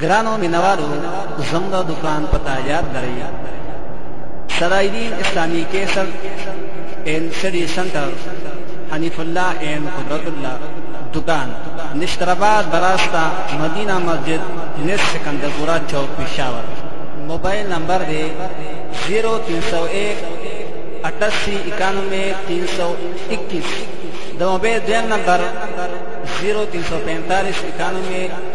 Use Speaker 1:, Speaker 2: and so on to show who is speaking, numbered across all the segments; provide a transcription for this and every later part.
Speaker 1: ګرانو مینوالو زموږ دکان پتا یاد لرئ سرایدین اسلامی کیسر اینڈ سټډي سنټر حنیف الله اینڈ قدرت الله دکان نشترآباد براستا مدینہ مسجد نس سکندرپورا چوک پشاور موبایل نمبر دی 0301 88 91 321 د موبایل دیم نمبر 0345 91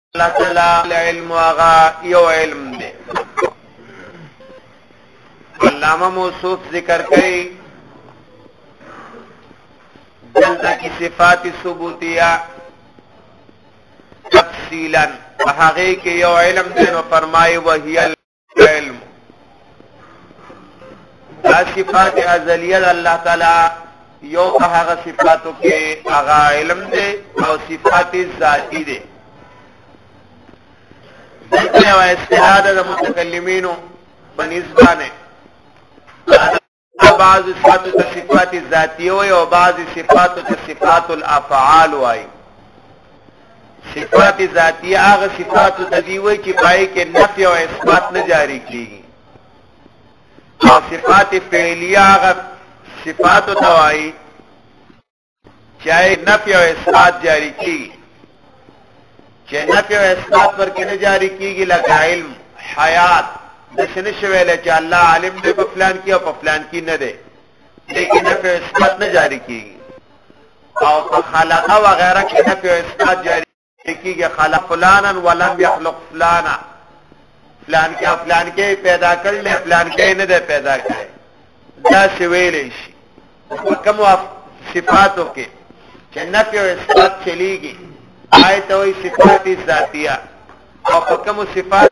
Speaker 2: الله تعالی علم واغا یو علم دی علامه موصوف ذکر کوي دلته کې صفات ثبوتیه تفصیلا هغه کې یو علم دی نو فرمایي وهیل علم دا صفات ازلیه ده الله تعالی یو په هغه صفاتو کې هغه علم دی او صفات ذاتی دی دغه استعاده د متکلمینو په نسبانه دا بعض صفات ته صفات ذاتیه وي او بعض صفات ته صفات الافعال وي صفات ذاتیه هغه صفات ته دی وي چې پای کې نفي او اثبات نه جاری کیږي او صفات فعلیه هغه صفات ته وایي چې آی نفی او اثبات جاری کیږي چې نفی او اثبات ورکې نه جاری کیږي لکه علم حیات د شنه شویل چې الله عالم دې په فلان کې او په فلان کې نه دی لیکن نفی او اثبات نه جاری کیږي او خلقه وغیرہ کې نفی او اثبات جاری کیږي خلق فلانا ولم يخلق فلانا فلان کې فلان کې پیدا کړل فلان کې نه ده پیدا کړی دا څه ویلې شي کوم صفاتو کې چې نفي او اثبات چلیږي آیت او صفات ذاتیه او کوم صفات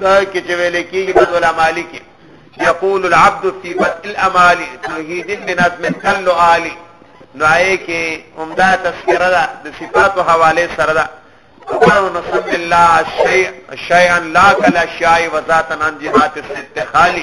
Speaker 2: دا کې چې ویل کېږي په ولا مالک یقول العبد فی بس الامالی توحید بنظم کل عالی نو آئے کې عمدہ تذکرہ دا د صفاتو حواله سره دا قالو نسم الله شیئا لا کلا شای وذاتن عن جهات الست خالی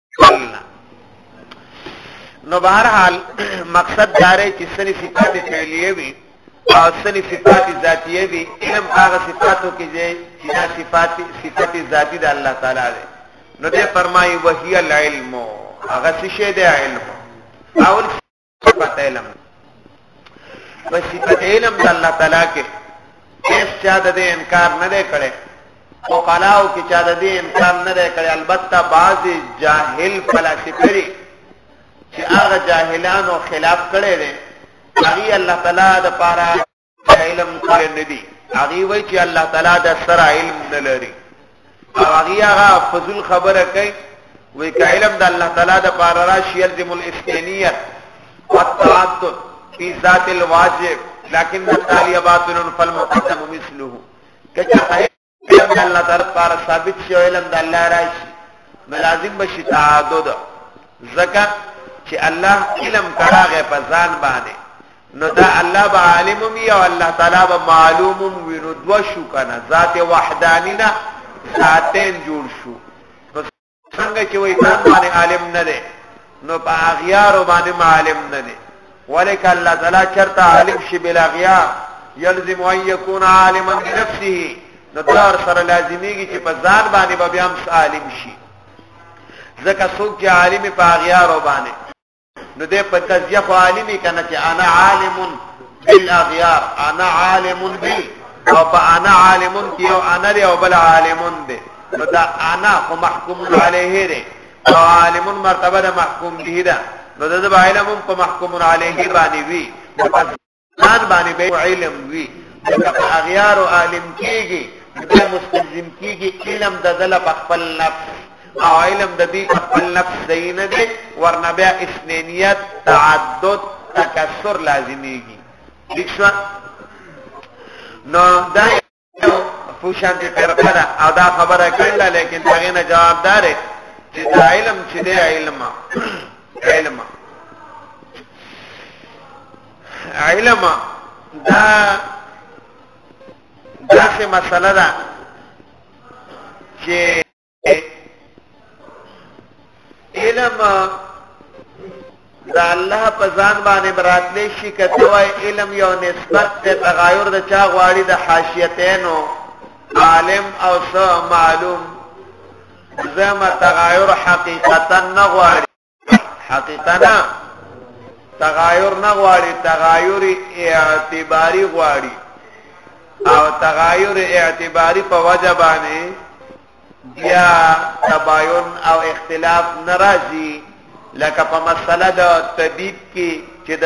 Speaker 2: نو بهر حال مقصد داره چې سني صفات فعلیه وي او سني صفات ذاتیه وي علم هغه صفاتو کې چې دا صفات صفات ذاتی د الله تعالی دی نو دې فرمایي وهي العلم هغه څه شی دی علم اول صفت علم په صفت علم د الله تعالی کې هیڅ چا د دې انکار نه دی کړی او قلاو کې چا د دې انکار نه دی کړی البته بعضی جاهل فلسفه دي چې هغه جاهلانو خلاف کړی دی هغه الله تعالی د پاره په علم کې نه دي هغه وایي چې الله تعالی د سره علم نه لري او هغه هغه فضل خبره کوي وی که علم د الله تعالی د پاره راشي الزم الاستنیت والتعدد فی ذات الواجب لكن التالي باطل فالمقدم مثله کچا علم د الله تعالی لپاره ثابت شي او علم د الله راشي نو لازم بشي تعدد زکه چې الله علم کراغه په ځان باندې نو دا الله به عالم وي او الله تعالی به معلوم وي نو دوا شو کنه ذات وحدانینا ذاتین جوړ شو څنګه چې وای ځان باندې عالم نه دی نو په اغیار باندې عالم نه دی ولیک الله تعالی چرته عالم شي بل اغیار یلزم ان یکون عالما بنفسه نو دار سره لازمیږي چې په ځان باندې به بیا عالم شي ځکه څوک چې عالم په اغیار باندې نو دې په تزیه خو عالمي کنه چې انا عالم بالاغيار انا عالم بي او په انا عالم کې او انا لري او بل عالم دي نو دا انا خو محکوم عليه دي او عالم مرتبه ده محکوم به ده نو دا د علم په محکوم عليه باندې وي ځان باندې به علم وي ځکه په اغیارو عالم کېږي بیا مستلزم کېږي علم د ده له په خپل نفس او علم د دوی په خپل نفس صحیح نه دی ورنه بیا اثنینیت تعدد تکثر لازمیږي ٹھیک شو نو دا پوښتنه چې فرقه ده او دا خبره کړل لیکن هغه نه جوابدار چې دا علم چې دی علم علم علم دا داسې مسله ده چې علم دا الله په ځان باندې براتلې شي کته وای علم یو نسبت ته تغایر د چا غواړي د حاشیتینو عالم او سو معلوم زما تغایر حقیقتا نه غواړي حقیقتا تغایر نه غواړي تغایر اعتباری غواړي او تغایر اعتباری په وجه باندې بیا تباین او اختلاف ناراضي لکه په مسله د طبيب کې چې د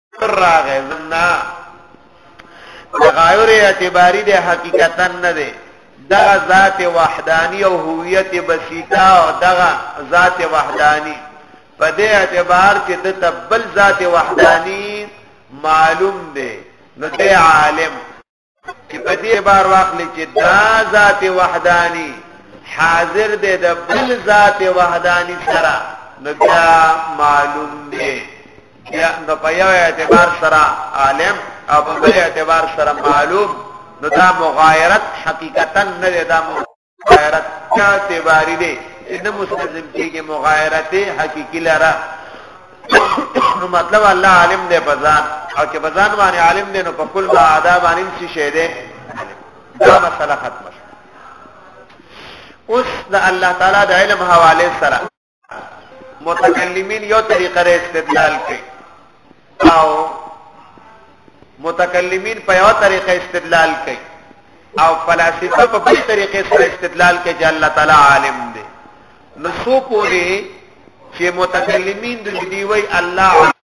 Speaker 2: راغې زنا تغایر اعتباری دی حقیقتا نه دی دغه ذات وحدانی او هویت بسیطه او دغه ذات وحدانی په دې اعتبار چې د تبل ذات وحدانی معلوم دی نو دی عالم چې په دې بار واخلي چې دا ذات وحدانی حاضر دی د بل ذات وحدانی سره نو بیا معلوم دی یا نو په یو اعتبار سره عالم او په بل اعتبار سره معلوم نو دا مغایرت حقیقتا نه ده دا غیرت اعتباری دی چې نه مستلزم کېږي مغایرت حقیقي لره نو مطلب الله عالم دی په ځان او چې په ځان باندې عالم دی نو په کل ما ادا باندې څه شی دی دا مسله ختمه اوس د الله تعالی د علم حواله سره متکلمین یو طریقه را استدلال کوي او متکلمین په یو طریقه استدلال کوي او فلاسفه په بل طریقه سره استدلال کوي چې الله تعالی عالم دی نو سو پوری چې متکلمین د دی وی الله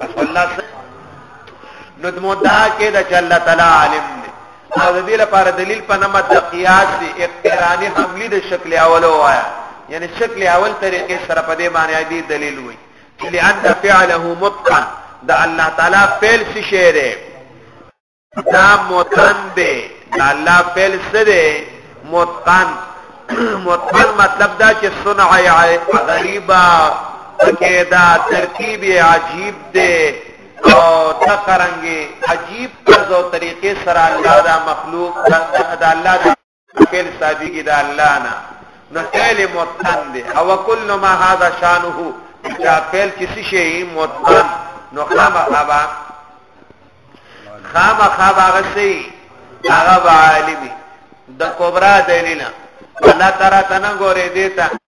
Speaker 2: بس الله نو مدعا کې د الله تعالی عالم دی او د دې لپاره دلیل په نامه د قیاس دی اقترانی حملی د شکل اول وایا یعنی شکل اول طریقې سره په دې باندې دی دلیل وي لئن فعله متقن د الله تعالی فعل څه شی دی دا متن دی دا الله فعل څه دی متن متن مطلب دا چې صنع غریبا پکې دا ترکیب عجیب دی او دا قرانګي عجیب طرز او طریقې سره الله دا مخلوق دا الله خیر صادی کی دا الله نه نو فعل متن دی او کل ما هذا شانه دا فعل چې څه شي متن نو خامہ خبا خامہ خبا غسی هغه عالمی د کبرا دلیل الله تعالی تنه ګورې دیتا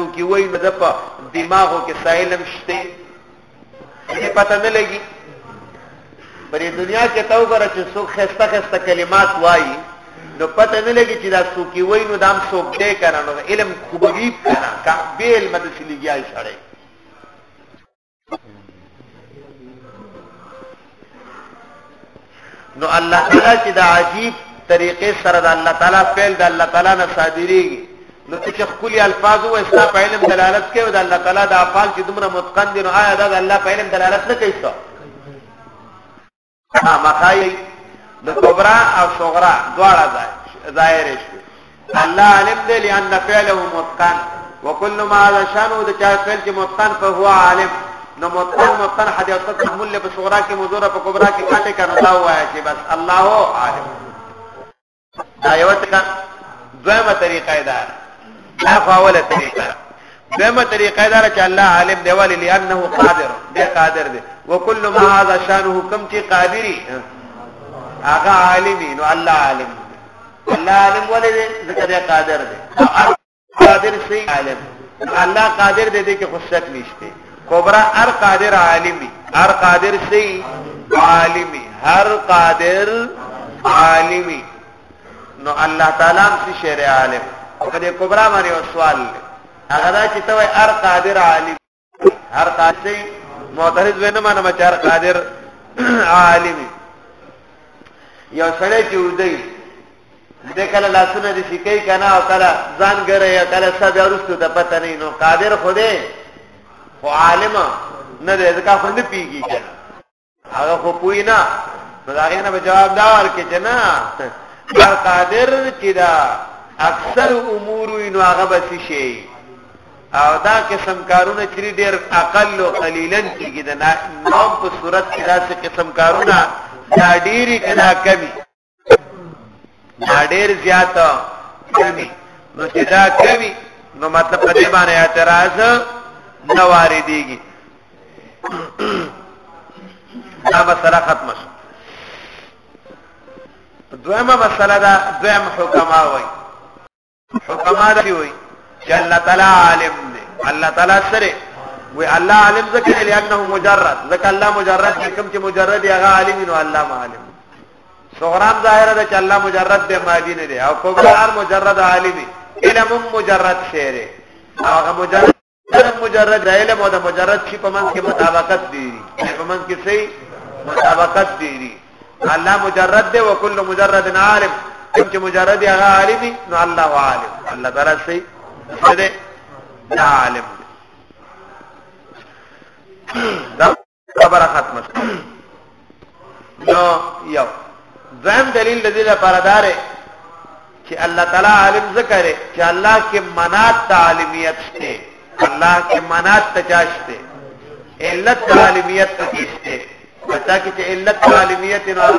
Speaker 2: څوک یې وایي نو د په دماغو کې سایلم شته دې پته نه لګي پرې دنیا کې تا وګوره چې څوک خسته خسته کلمات وایي نو پته نه لګي چې دا څوک یې وایي نو دام څوک دې کنه نو علم خوبوي کنه کا بیل مدسلیږي شړې نو الله تعالی چې دا عجیب طریقې سره د الله تعالی فعل د الله تعالی نه صادريږي نو چې خپل الفاظ او استا په علم دلالت کوي او د الله تعالی د افعال چې دومره متقن دي نو آیا دا د الله په علم دلالت نه کوي خامخا یی د کبرا او صغرا دواړه ظاهر شوی الله علم دی لئن فعله متقن وكل ما هذا شانو د چا فعل چې متقن په هو عالم نو متقن متقن حدیث تحمل له صغرا کې مزوره په کبرا کې کاټه کنه دا وایا چې بس الله عالم دا یو څه دویمه طریقه ده دا فاوله طریقه دویمه طریقه ده چې الله عالم دی ولی لانه قادر دی قادر دی وکل ما هذا شانه کم چې قادری هغه عالمي نو الله عالم الله عالم ولې ذکر قادر دی قادر سی عالم الله قادر دې دې کې خو شک نشته کبرا ار قادر عالمي ار قادر سی عالمي هر قادر عالمي نو الله تعالی هم سی شعر عالم په دې کبرا باندې سوال هغه دا چې ته ار قادر عالم هر قاضي معترض وینه مانه مچار قادر عالم یو سړی چې ودی د کله لاسونه دي شکی کنه او کله ځان ګره یا کله سب ورستو د پته نه نو قادر خوده خو عالم نه دی ځکه خوند پیږي کنه هغه خو پوی نه نو دا غینه به جواب دا ورکړي چې نه هر قادر چې دا اکثر امور نو هغه به شي او دا قسم کارونه چې ډېر اقل او قلیلن کېږي دا نو په صورت کې دا قسم کارونه دا ډېری کنا کمی دا ډیر زیات کوي نو چې دا کوي نو مطلب په دې باندې اعتراض نه واردېږي دا مسله ختمه شو دویمه مسله دا دویم حکما وایي حکما دی وي چې الله تعالی عالم دی الله تعالی سره وي الله عالم ذکر لانه مجرد ذکر الله مجرد کوم چې مجرد هغه عالم نو الله عالم صغرام ظاهر ده چې الله مجرد به ماضی نه دی او کبرار مجرد عالم علم مجرد شعر هغه مجرد دا مجرد د علم او د مجرد شي په منځ کې مطابقت دی په منځ کې صحیح مطابقت دی الله مجرد دی او کل مجرد عالم کوم چې مجرد هغه عالم نو الله عالم الله تعالی صحیح دی عالم دی خبره ختمه شوه نو یو دویم دلیل د دې لپاره دار چې الله تعالی عالم ذکر چې الله کې منات تعلیمیت شته الله کې منات تجاشته علت تعلیمیت تجاشته پتا کې چې علت تعلیمیت نه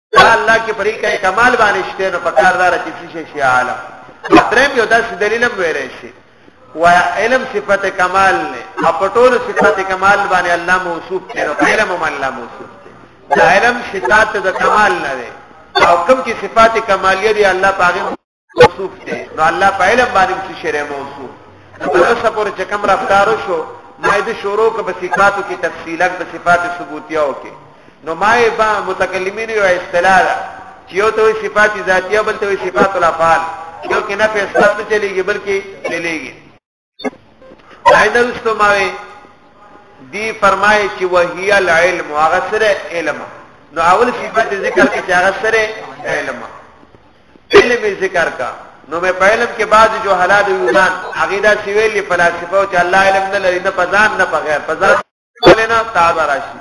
Speaker 2: دا الله کې پرې کمال باندې شته نو په کار دار چې شي شي عالم درم یو داس دلیل هم ویل شي و علم صفت کمال نه اپټول صفت کمال باندې الله موصوف دی نو علم هم الله موصوف دی دا علم صفات د کمال نه دی او کوم چې صفات کمالیه دی الله پاغه موصوف دی نو الله په علم باندې څه شری موصوف نو اوسه پورې چې کوم رفتار شو ما دې شروع ک په صفاتو کې تفصیلات په صفات ثبوتیاو کې نو ما یې با متکلمین یو اصطلاح چې یو ته صفات ذاتیه بل ته صفات الافعال یو کې نه په اثبات نه چلیږي بلکې چلیږي داینه رسو ماوي دی فرمایي چې وهي العلم هغه سره علم نو اول صفت ذکر کې هغه سره علم علم ذکر کا نو مې په علم کې بعض جو حالات یونان عقیده سیویل فلسفه او چې الله علم نه لري نه پزان نه په غیر پزان ولې نه تعب راشي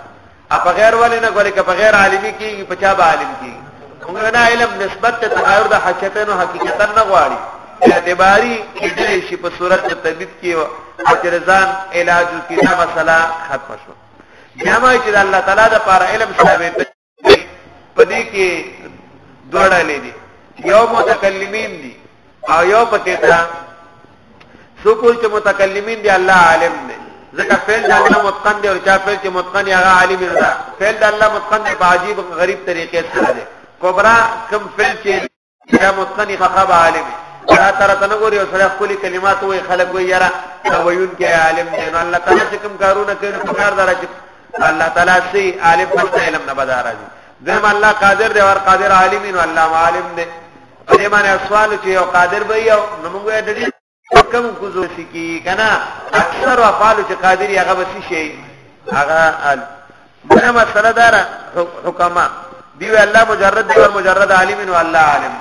Speaker 2: په غیر ولې نه ګورې که په غیر عالمي کېږي په چا به عالم کېږي موږ نه علم نسبت ته تغیر د حقیقتونو حقیقتا نه غواړي اعتباری کېدلی شي په صورت د طبیب کې او چې ځان علاج کې دا مسله ختمه شوه بیا ما چې د الله تعالی د پاره علم ثابت پدې کې دوړه لري یو متکلمین دي او یو پکې تا سکول چې متکلمین دي الله عالم دی ځکه فعل د الله متقن دی او چا فعل چې متقن دی هغه عالم دی فعل د الله متقن دی په عجیب غریب طریقې سره دی کبرا کم فعل چې دا متقنی خخب عالم دا تر ته نګوري او سره خپل کلمات وای خلک وای یاره دا ویون کې عالم دی نو الله تعالی چې کوم کارونه کوي په کار دره چې الله تعالی سي عالم په علم نه بدار دي زم الله قادر دی او قادر عالمین الله عالم دی په دې باندې سوال چې یو قادر به یو نو موږ یې کم کوزو سکی کنا اکثر افعال چې قادری هغه وسی شي هغه ال دغه مسله دار حکما دی الله مجرد دی او مجرد عالم او الله عالم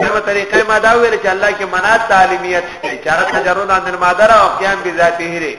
Speaker 2: دغه طریقې ما دا ویل چې الله کې منات تعلیمیت چې هغه تجرد عن المادره او قیام بذاته لري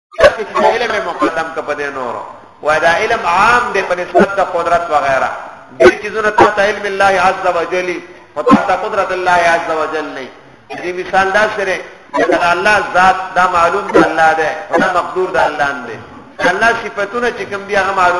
Speaker 2: ځکه چې دا علم یې مقدم که په دې نورو وای دا علم عام دی په نسبت د قدرت وغیرہ ډېر چیزونه تحت علم الله عز وجل او تحت قدرت الله عز وجل نه دې مثال دا سره چې الله ذات دا معلوم دی الله دی دا مقدور دی الله دی الله صفاتونه چې کوم دی هغه معلوم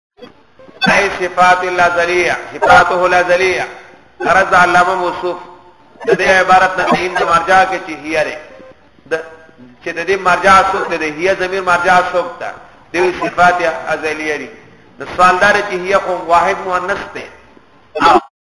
Speaker 2: ای صفات الازلیه صفاته الازلیه قرض علامه موصوف د دې عبارت نه دین د مرجع کې چې هیاره د چې د دې مرجع څوک دی هي ضمیر مرجع څوک ده د صفات ازلیه دي د سوالدار چې هي خو واحد مؤنث ده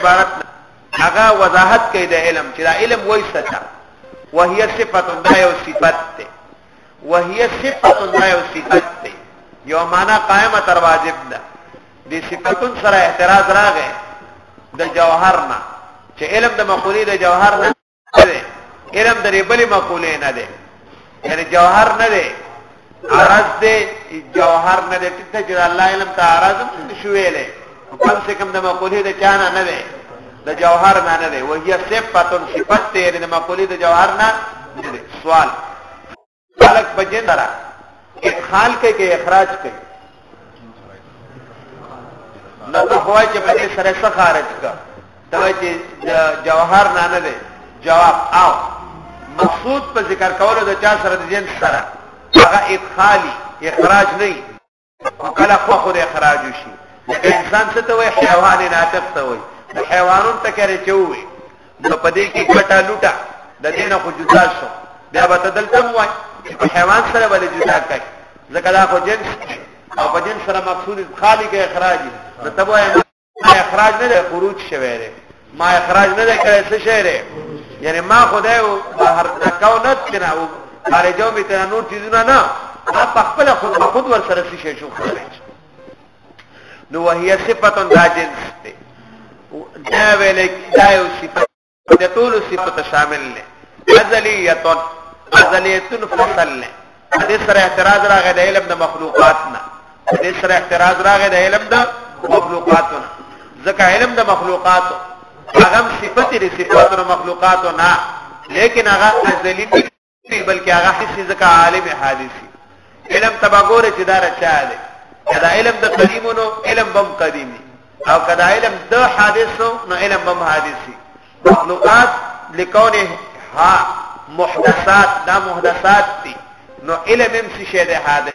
Speaker 2: عبارت نه هغه وضاحت کوي د علم چې دا علم وای ستا وهي صفه دا یو صفت ده وهي صفه دا یو صفت ده یو معنا قائمه تر واجب ده د صفاتون سره اعتراض راغی د جوهر نه چې علم د مقولې د جوهر نه دی علم د ریبلې مقولې نه دی یعنی جوهر نه دی عرض دی جوهر نه دی ټیک چې الله علم ته عرض نه شوې له کم سے کم د مقولې د چانه نه دی د جوهر نه نه دی وهي صفاتن صفات دی یعنی د مقولې د جوهر نه نه دی سوال خلق بجې نه را ادخال کې کې اخراج کې نو ته خو چې په دې سره څه خارج کا دا چې جوهر نه نه دی جواب او مقصود په ذکر کولو د چا سره د جنس سره هغه ادخالي اخراج نه او کله خو خو د اخراج شي لکه انسان څه ته وایي حیوان ناطق ته وایي د حیوانون ته کړي چوي نو په دې کې ګټه لوټه د دینه خو جدا شو بیا به ته دلته وایي په حیوان سره ولې جدا کوي ځکه دا خو جنس او په جنس سره مقصود خالق اخراج نو ته وایي ما اخراج نه خروج شوی دی ما اخراج نه دی کړی څه شی دی یعنی ما خدای او بهر تکاو نه تنه او خارجو می تنه نور چیزونه نه ما په خپل خود خود ور سره شي شو خارج نو وهي صفاتن دا جنس دی دا ویل دا یو صفات په دې ټولو صفتو شامل دی ازلیتون ازلیتون فصل دی په دې سره اعتراض راغی د علم د مخلوقات نه په دې سره اعتراض راغی د علم د مخلوقاتو نه ځکه علم د مخلوقاتو هغه صفت لري صفات د مخلوقاتو نه لیکن هغه ازلی نه بلکې هغه حسي ځکه عالم حادثي علم تبا ګوره چې دا رچا دی کدا علم د قدیمونو علم بم قدیمی او کدا علم د حادثو نو علم بم حادثي مخلوقات لکونه ها محدثات دا محدثات دي نو علم هم څه شی دی حادث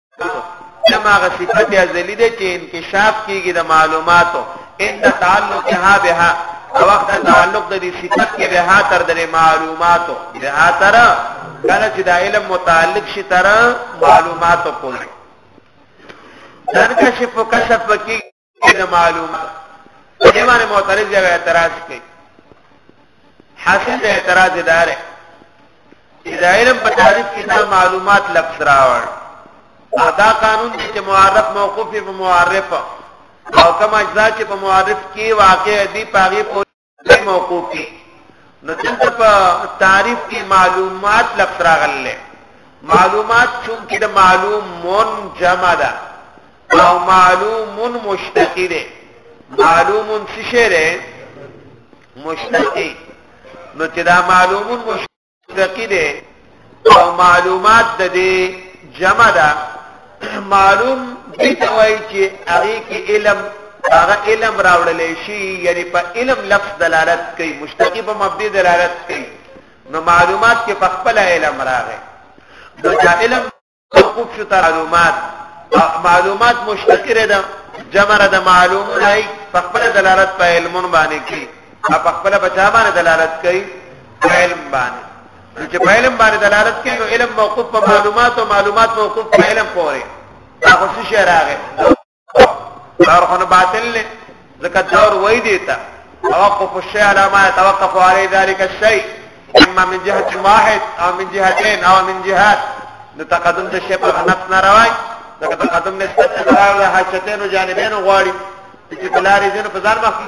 Speaker 2: دما غ صفت ازلی ده چې انکشاف کیږي د معلوماتو ان تعلقها بها وخت تعلق د دې صفت کې بها تر د معلوماتو بها تر کله چې د علم متعلق شي تر معلوماتو پورې تنکشف کشف کې دا معلوم ده په دې باندې معترض یو اعتراض کوي حاصل د اعتراض اداره دا علم په تعریف کې دا معلومات لفظ راوړ دا قانون چې معرف موقوف په معرف او کما اجزا چې په معرف کې واقع دي پاغي دې موقوف دي نو دلته په تعریف کې معلومات لفظ راغله معلومات چون کې د معلوم من جمع ده او معلوم مشتقی ده معلوم څه شی ده مشتقی نو چې دا معلوم مشتقی دقی دی او معلومات د دې جمع ده معلوم دې ته وایي چې هغه کې علم هغه علم راوړل شي یعنی په علم لفظ دلالت کوي مشتقی په مبدی دلالت کوي نو معلومات کې په خپل علم راغی نو دا علم خوب شو ته معلومات معلومات مشتقره ده جمره ده معلوم نه په خپل دلالت په علمون باندې کوي په خپل بچا باندې دلالت کوي علم باندې چې په علم باندې دلالت کوي نو علم موقوف په معلومات او معلومات موقوف په علم پورې هغه څه شي راغی دور خو نه باطل نه ځکه دور وای دی ته توقف الشيء على ما يتوقف عليه ذلك الشيء اما من جهه واحد او من جهتين او من جهات نو تقدم د شی په نفس نه راوای ځکه تقدم نسبت د حاجتین او جانبین غواړي چې بلارې ځنه په ځان مخکې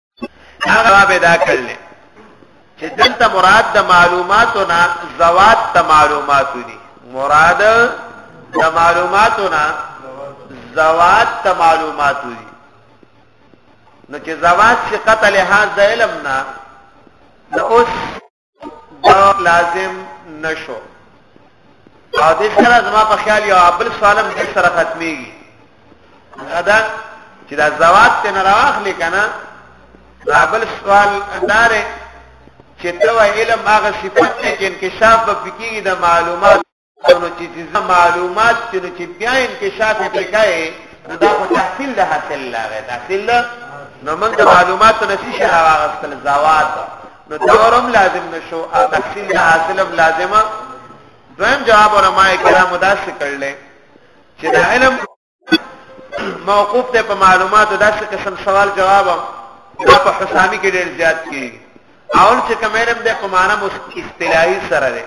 Speaker 2: هغه جواب دا کړل چې دلته مراد د معلوماتو نه زوات د معلوماتو دي مراد د معلوماتو نه زوات د معلوماتو دي نو چې زوات چې قتل هاذ د علم نه نو اوس دا لازم نشو او د سره زما په خیال یو بل سوالم د سره ختميږي دا چې دا زواد ته نه راخلي کنه دا بل سوال انداره چې تو علم هغه صفت کې انکشاف به کیږي د معلومات او نو چې ځینې معلومات چې نو چې بیا انکشاف یې پرې کوې نو دا خو تحصیل د حاصل راغی تحصیل ده نو موږ د معلوماتو نه څه شی راواغستل زوات نو دور هم لازم نشو او تحصیل د حاصل هم لازمه دویم جواب علماء کرامو داسې کړل چې د علم موقوف ته په معلوماتو داسې قسم سوال جواب دا په حسامی کې ډېر زیات کیږي اول چې کملم د په معنا اصطلاحي سره ده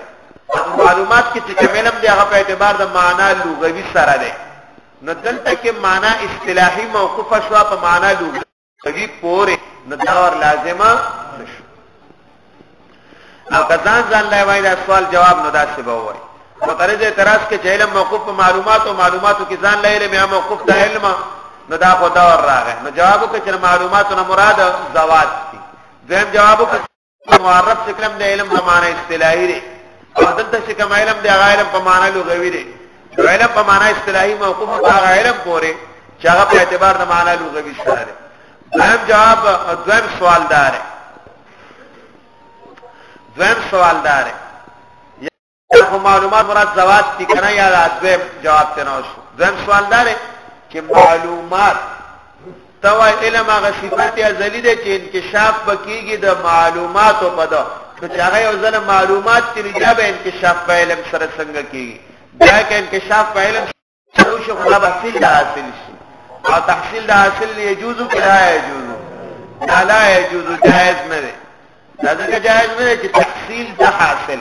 Speaker 2: معلومات کې چې کملم دی هغه په اعتبار د معنا لغوي سره ده نو دلته کې معنا اصطلاحي موقوفه شو په معنا لغوي کوي پورې نو دا ور لازمه نشو او کزان ځان لای وای دا سوال جواب نو داسې به وای مترجه اعتراض کې چې علم موقوف په معلومات او معلوماتو کې ځان لای علم یا موقوف د علم نو دا خو دا ور راغی نو جواب کې چې معلوماتو نه مراد زوات دي زم جواب کې معرب چې کوم د علم په معنی اصطلاحي دی او دلته چې کوم علم دی هغه علم په معنی لغوي دی علم په معنی اصطلاحي موقوف هغه علم پورې چې هغه په اعتبار د معنی لغوي سره دی دویم جواب دویم سوال دار دویم سوال دار دا خو معلومات مراد زواج دي کنه یا دا دویم جواب ته نه شو دویم سوال دا دی چې معلومات دا وای علم هغه صفات ازلی دی چې انکشاف بکیږي د معلوماتو په دا چې هغه یو ځل معلومات چې رجابه انکشاف په علم سره څنګه کیږي دا کې انکشاف په علم شروع شي خو دا به حاصل د حاصل شي او تحصیل د حاصل نه يجوز کې لا يجوز دا لا يجوز جائز نه دی دا ځکه جائز نه دی چې تحصیل د حاصل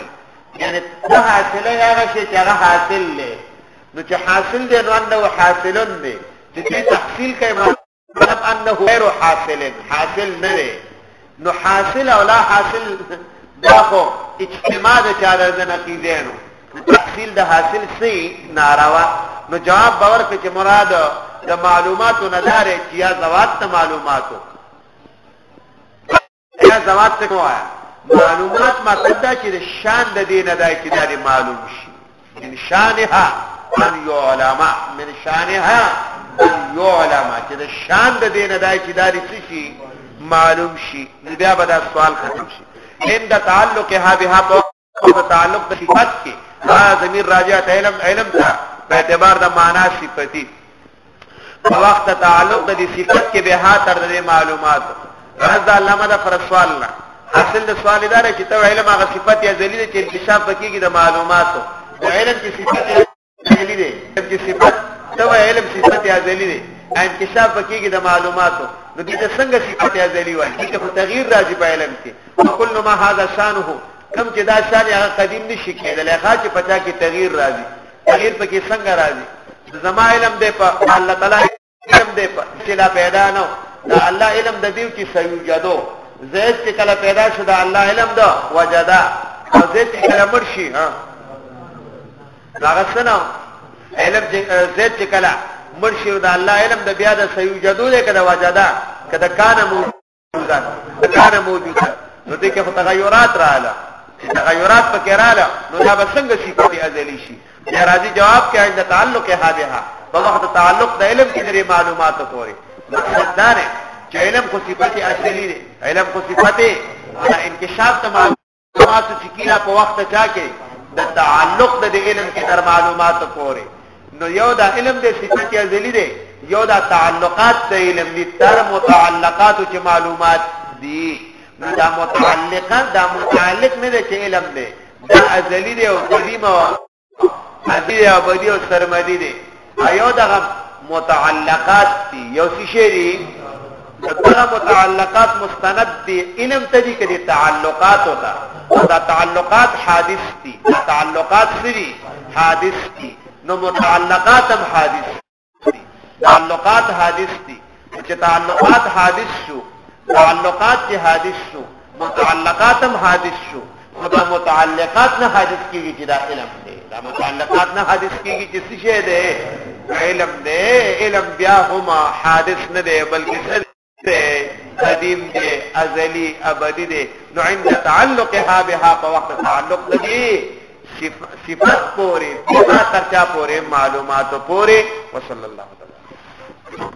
Speaker 2: یعنی دا حاصله هغه شی چې هغه حاصل دی نو چې حاصل دی نو نو حاصلون دی چې تحصیل کوي لم انه غیر حاصل حاصل نه دی نو حاصل او لا حاصل دا خو اجتماع د چا د نقیزینو تحصیل د حاصل سی ناروا نو جواب باور کې چې مراد د معلوماتو نه داري چې یا زوات معلوماتو دا زوات څه وایا معلومات مطلب دا چې شان د دین ادا چې دا دې معلوم شي من شانها ان يعلم من شانها ان يعلم چې د شان د دین ادا چې دا دې شي معلوم شي بیا به دا سوال ختم شي ان د تعلق ها بها او په تعلق د صفت کې دا ضمیر راجع ته علم علم ته په اعتبار د معنا صفتی په وخت تعلق د صفت کې به ها تر دې معلومات رضا علامه د پر سوال نه اصل د سوال دا چې ته علم هغه صفت یا ذلیل چې انکشاف بکیږي د معلوماتو د علم کې صفت ازلی دی چې صفت ته علم صفت ازلی دی انکشاف کېږي د معلوماتو نو دې ته څنګه صفت ازلی وایي دې ته تغییر راځي په علم کې کل ما هذا شانه کم چې دا شان هغه قدیم نشي کېدلی ښا چې پچا کې تغییر راځي تغییر پکې څنګه راځي زما علم دې په الله تعالی علم دې چې لا پیدا نه دا الله علم د دې چې سيوجدو زید چې کله پیدا شو دا الله علم دا وجدا او زید چې کله مرشي ها هغه سنو علم چې زید چې کله مرشي دا الله علم د بیا د سيوجدو دې کده وجدا کده کان مو موجودان کار موجوده نو دې کې تغیرات رااله تغیرات پکې رااله نو دا به څنګه شي په ازلی شي یا راځي جواب کې عند تعلق هذه په وخت تعلق د علم کې لري معلومات پورې مقصد دا نه چې علم خو صفته ازلی دی علم خو صفته انکشاف ته تاسو چې کینا په وخت چا کې د تعلق د علم کې تر معلومات پورې نو یو دا علم د صفت یا ذلی دی یو دا تعلقات د علم دي تر متعلقات چې معلومات دي نو دا متعلقات دا متعلق نه دی چې علم دی دا ازلی دی او قدیمه ابدی ابدی او سرمدی دی ایو دغه متعلقات دی یو څه شی دی دغه متعلقات مستند دی علم ته دی کدي تعلقات وتا دا تعلقات حادث دی تعلقات سری حادث دی نو متعلقات هم حادث تعلقات حادث دي چې تعلقات حادث شو تعلقات چې حادث شو متعلقات هم حادث شو خدا متعلقات نه حادث کیږي چې دا علم دی دا متعلقات نه حادث کیږي چې څه شی دی علم دی علم بیا هما حادث نه دی بلکې دی قدیم دی ازلی ابدی دی نو عند تعلقها بها په وخت تعلق دی صفات پوری بها ترچا پوری معلومات پوری وصلی الله تعالی